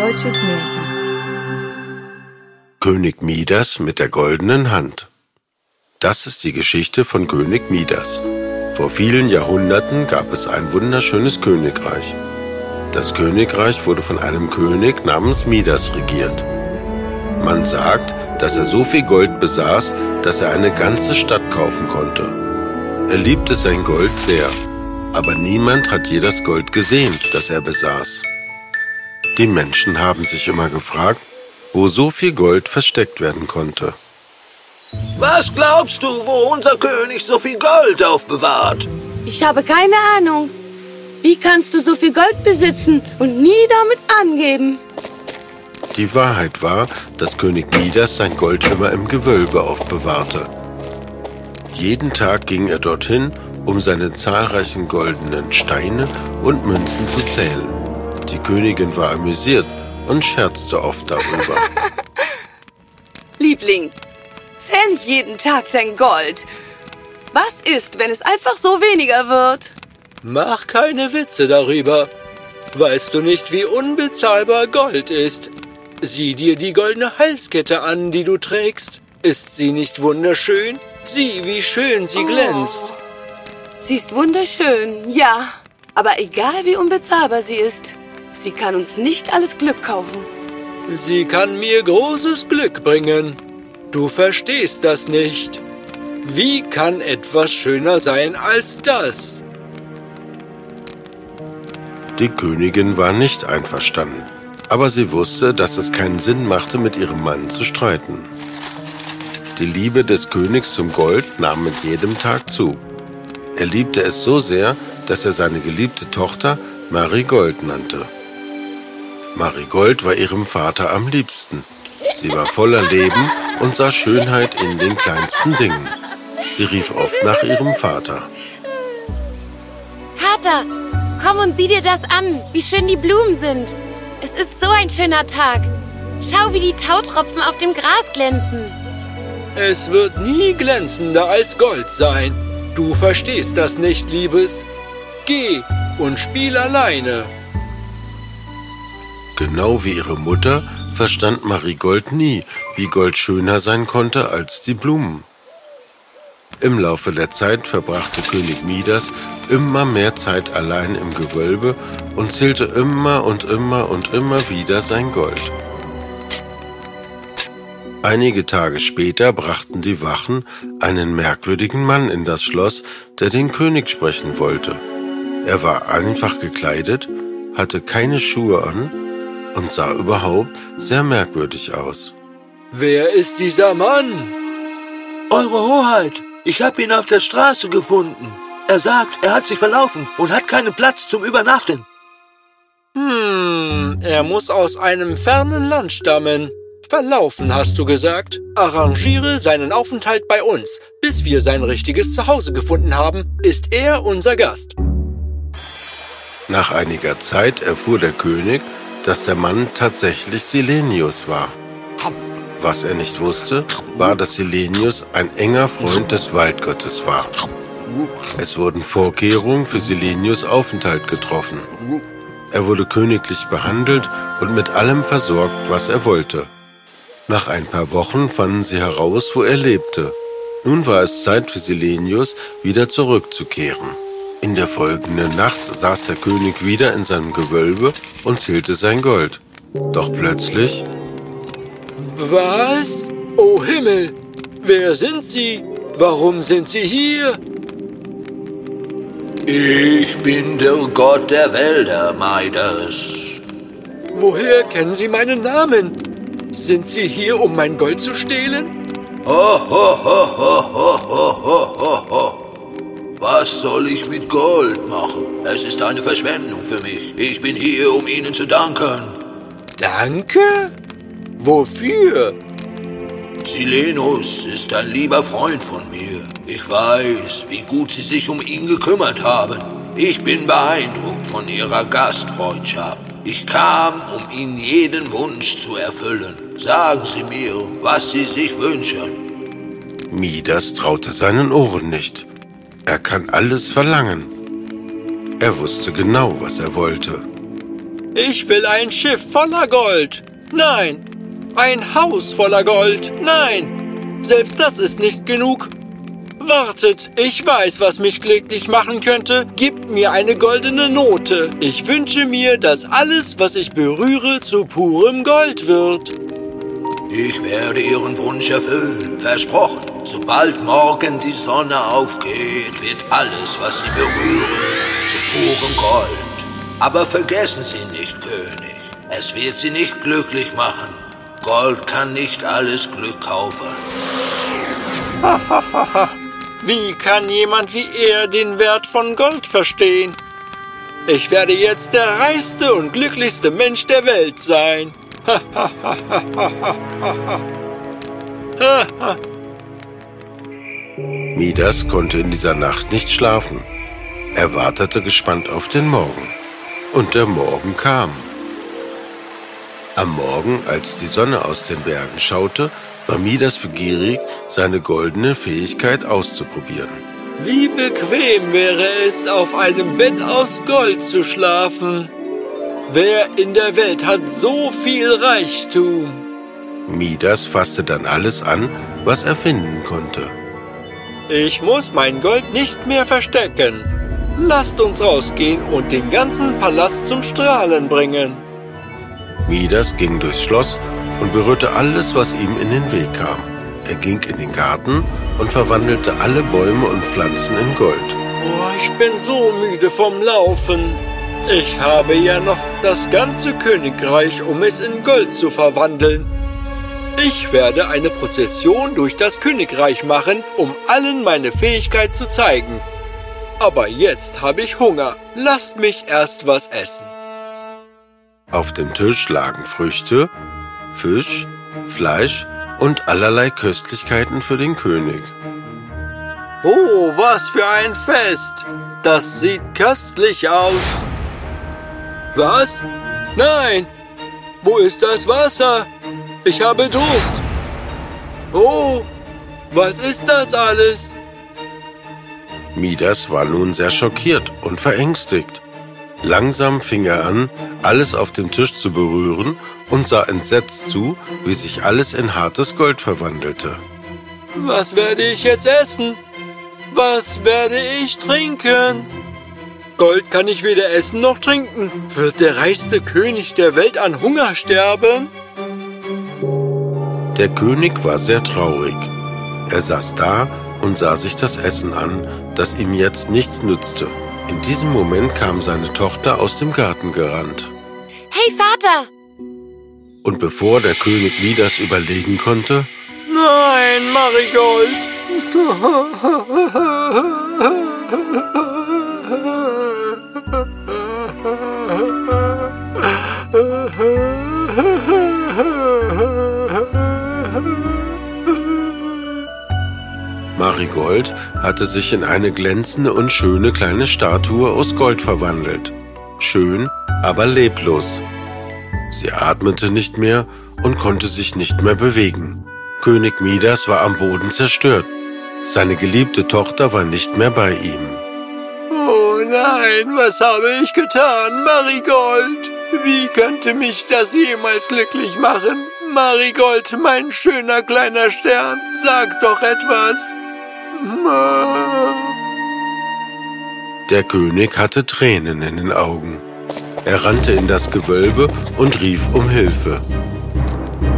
deutsches Märchen. König Midas mit der goldenen Hand. Das ist die Geschichte von König Midas. Vor vielen Jahrhunderten gab es ein wunderschönes Königreich. Das Königreich wurde von einem König namens Midas regiert. Man sagt, dass er so viel Gold besaß, dass er eine ganze Stadt kaufen konnte. Er liebte sein Gold sehr, aber niemand hat je das Gold gesehen, das er besaß. Die Menschen haben sich immer gefragt, wo so viel Gold versteckt werden konnte. Was glaubst du, wo unser König so viel Gold aufbewahrt? Ich habe keine Ahnung. Wie kannst du so viel Gold besitzen und nie damit angeben? Die Wahrheit war, dass König Midas sein Gold immer im Gewölbe aufbewahrte. Jeden Tag ging er dorthin, um seine zahlreichen goldenen Steine und Münzen zu zählen. Die Königin war amüsiert und scherzte oft darüber. Liebling, zähl jeden Tag dein Gold. Was ist, wenn es einfach so weniger wird? Mach keine Witze darüber. Weißt du nicht, wie unbezahlbar Gold ist? Sieh dir die goldene Halskette an, die du trägst. Ist sie nicht wunderschön? Sieh, wie schön sie glänzt. Sie ist wunderschön, ja. Aber egal wie unbezahlbar sie ist, sie kann uns nicht alles Glück kaufen. Sie kann mir großes Glück bringen. Du verstehst das nicht. Wie kann etwas schöner sein als das? Die Königin war nicht einverstanden, aber sie wusste, dass es keinen Sinn machte, mit ihrem Mann zu streiten. Die Liebe des Königs zum Gold nahm mit jedem Tag zu. Er liebte es so sehr, dass er seine geliebte Tochter Marigold nannte. Marigold war ihrem Vater am liebsten. Sie war voller Leben und sah Schönheit in den kleinsten Dingen. Sie rief oft nach ihrem Vater. Vater, komm und sieh dir das an, wie schön die Blumen sind. Es ist so ein schöner Tag. Schau, wie die Tautropfen auf dem Gras glänzen. Es wird nie glänzender als Gold sein. Du verstehst das nicht, Liebes. Geh und spiel alleine. Genau wie ihre Mutter verstand Marigold nie, wie Gold schöner sein konnte als die Blumen. Im Laufe der Zeit verbrachte König Midas immer mehr Zeit allein im Gewölbe und zählte immer und immer und immer wieder sein Gold. Einige Tage später brachten die Wachen einen merkwürdigen Mann in das Schloss, der den König sprechen wollte. Er war einfach gekleidet, hatte keine Schuhe an und sah überhaupt sehr merkwürdig aus. Wer ist dieser Mann? Eure Hoheit, ich habe ihn auf der Straße gefunden. Er sagt, er hat sich verlaufen und hat keinen Platz zum Übernachten. Hm, er muss aus einem fernen Land stammen. Verlaufen, hast du gesagt? Arrangiere seinen Aufenthalt bei uns. Bis wir sein richtiges Zuhause gefunden haben, ist er unser Gast. Nach einiger Zeit erfuhr der König, dass der Mann tatsächlich Silenius war. Was er nicht wusste, war, dass Silenius ein enger Freund des Waldgottes war. Es wurden Vorkehrungen für Silenius Aufenthalt getroffen. Er wurde königlich behandelt und mit allem versorgt, was er wollte. Nach ein paar Wochen fanden sie heraus, wo er lebte. Nun war es Zeit für Silenius, wieder zurückzukehren. In der folgenden Nacht saß der König wieder in seinem Gewölbe und zählte sein Gold. Doch plötzlich... Was? oh Himmel! Wer sind Sie? Warum sind Sie hier? Ich bin der Gott der Wälder, Meidas. Woher kennen Sie meinen Namen? Sind Sie hier, um mein Gold zu stehlen? Ho, ho, ho, ho, ho, ho, ho, ho. Was soll ich mit Gold machen? Es ist eine Verschwendung für mich. Ich bin hier, um Ihnen zu danken. Danke? Wofür? Silenus ist ein lieber Freund von mir. Ich weiß, wie gut Sie sich um ihn gekümmert haben. Ich bin beeindruckt von Ihrer Gastfreundschaft. Ich kam, um Ihnen jeden Wunsch zu erfüllen. Sagen Sie mir, was Sie sich wünschen. Midas traute seinen Ohren nicht. Er kann alles verlangen. Er wusste genau, was er wollte. Ich will ein Schiff voller Gold. Nein. Ein Haus voller Gold. Nein. Selbst das ist nicht genug. Wartet, ich weiß, was mich glücklich machen könnte. Gebt mir eine goldene Note. Ich wünsche mir, dass alles, was ich berühre, zu purem Gold wird. Ich werde Ihren Wunsch erfüllen, versprochen. Sobald morgen die Sonne aufgeht, wird alles, was Sie berühren, zu purem Gold. Aber vergessen Sie nicht, König, es wird Sie nicht glücklich machen. Gold kann nicht alles Glück kaufen. Wie kann jemand wie er den Wert von Gold verstehen? Ich werde jetzt der reichste und glücklichste Mensch der Welt sein. Midas konnte in dieser Nacht nicht schlafen. Er wartete gespannt auf den Morgen. Und der Morgen kam. Am Morgen, als die Sonne aus den Bergen schaute, war Midas begierig, seine goldene Fähigkeit auszuprobieren. Wie bequem wäre es, auf einem Bett aus Gold zu schlafen. Wer in der Welt hat so viel Reichtum? Midas fasste dann alles an, was er finden konnte. Ich muss mein Gold nicht mehr verstecken. Lasst uns rausgehen und den ganzen Palast zum Strahlen bringen. Midas ging durchs Schloss und berührte alles, was ihm in den Weg kam. Er ging in den Garten und verwandelte alle Bäume und Pflanzen in Gold. Oh, ich bin so müde vom Laufen. Ich habe ja noch das ganze Königreich, um es in Gold zu verwandeln. Ich werde eine Prozession durch das Königreich machen, um allen meine Fähigkeit zu zeigen. Aber jetzt habe ich Hunger. Lasst mich erst was essen. Auf dem Tisch lagen Früchte, Fisch, Fleisch und allerlei Köstlichkeiten für den König. Oh, was für ein Fest! Das sieht köstlich aus. Was? Nein! Wo ist das Wasser? Ich habe Durst. Oh, was ist das alles? Midas war nun sehr schockiert und verängstigt. Langsam fing er an, alles auf dem Tisch zu berühren und sah entsetzt zu, wie sich alles in hartes Gold verwandelte. Was werde ich jetzt essen? Was werde ich trinken? Gold kann ich weder essen noch trinken. Wird der reichste König der Welt an Hunger sterben? Der König war sehr traurig. Er saß da und sah sich das Essen an, das ihm jetzt nichts nützte. In diesem Moment kam seine Tochter aus dem Garten gerannt. Hey, Vater! Und bevor der König Midas überlegen konnte, Nein, Marigold! Marigold hatte sich in eine glänzende und schöne kleine Statue aus Gold verwandelt. Schön, aber leblos. Sie atmete nicht mehr und konnte sich nicht mehr bewegen. König Midas war am Boden zerstört. Seine geliebte Tochter war nicht mehr bei ihm. Oh nein, was habe ich getan, Marigold? Wie könnte mich das jemals glücklich machen? Marigold, mein schöner kleiner Stern, sag doch etwas. Der König hatte Tränen in den Augen. Er rannte in das Gewölbe und rief um Hilfe.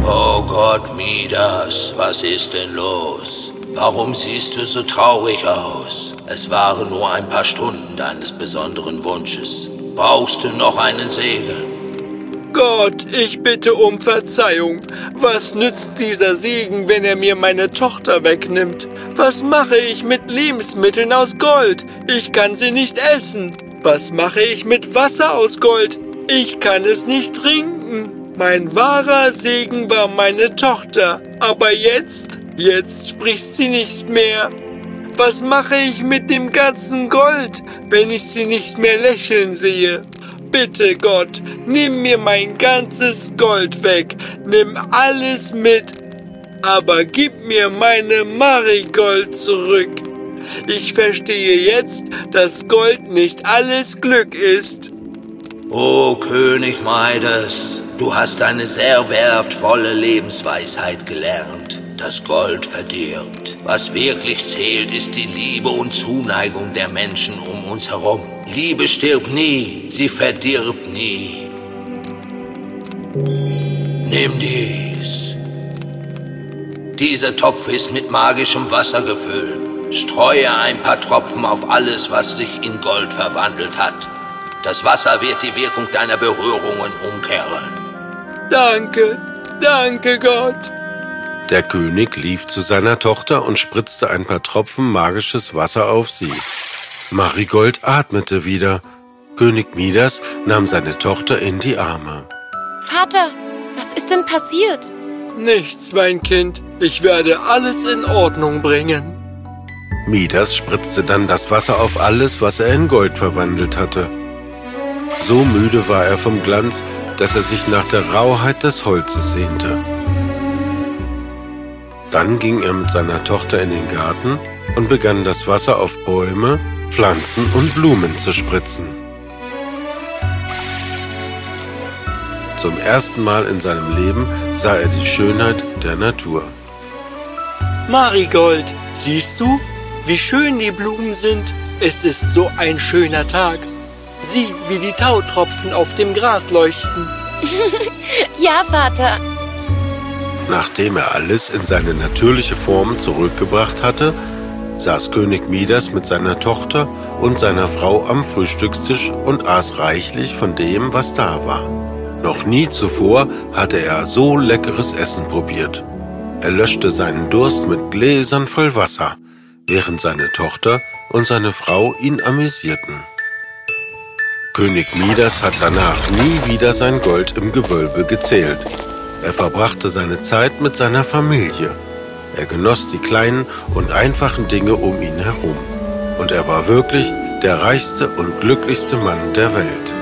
Oh Gott, Midas, was ist denn los? Warum siehst du so traurig aus? Es waren nur ein paar Stunden deines besonderen Wunsches. Brauchst du noch einen Segen? Gott, ich bitte um Verzeihung. Was nützt dieser Segen, wenn er mir meine Tochter wegnimmt? Was mache ich mit Lebensmitteln aus Gold? Ich kann sie nicht essen. Was mache ich mit Wasser aus Gold? Ich kann es nicht trinken. Mein wahrer Segen war meine Tochter. Aber jetzt, jetzt spricht sie nicht mehr. Was mache ich mit dem ganzen Gold, wenn ich sie nicht mehr lächeln sehe? Bitte Gott, nimm mir mein ganzes Gold weg, nimm alles mit, aber gib mir meine Marigold zurück. Ich verstehe jetzt, dass Gold nicht alles Glück ist. O König Midas, du hast eine sehr wertvolle Lebensweisheit gelernt. Das Gold verdirbt. Was wirklich zählt, ist die Liebe und Zuneigung der Menschen um uns herum. Liebe stirbt nie, sie verdirbt nie. Nimm dies. Dieser Topf ist mit magischem Wasser gefüllt. Streue ein paar Tropfen auf alles, was sich in Gold verwandelt hat. Das Wasser wird die Wirkung deiner Berührungen umkehren. Danke, danke Gott. Der König lief zu seiner Tochter und spritzte ein paar Tropfen magisches Wasser auf sie. Marigold atmete wieder. König Midas nahm seine Tochter in die Arme. Vater, was ist denn passiert? Nichts, mein Kind. Ich werde alles in Ordnung bringen. Midas spritzte dann das Wasser auf alles, was er in Gold verwandelt hatte. So müde war er vom Glanz, dass er sich nach der Rauheit des Holzes sehnte. Dann ging er mit seiner Tochter in den Garten und begann das Wasser auf Bäume, Pflanzen und Blumen zu spritzen. Zum ersten Mal in seinem Leben sah er die Schönheit der Natur. Marigold, siehst du, wie schön die Blumen sind? Es ist so ein schöner Tag. Sieh, wie die Tautropfen auf dem Gras leuchten. Ja, Vater. Nachdem er alles in seine natürliche Form zurückgebracht hatte, saß König Midas mit seiner Tochter und seiner Frau am Frühstückstisch und aß reichlich von dem, was da war. Noch nie zuvor hatte er so leckeres Essen probiert. Er löschte seinen Durst mit Gläsern voll Wasser, während seine Tochter und seine Frau ihn amüsierten. König Midas hat danach nie wieder sein Gold im Gewölbe gezählt. Er verbrachte seine Zeit mit seiner Familie. Er genoss die kleinen und einfachen Dinge um ihn herum. Und er war wirklich der reichste und glücklichste Mann der Welt.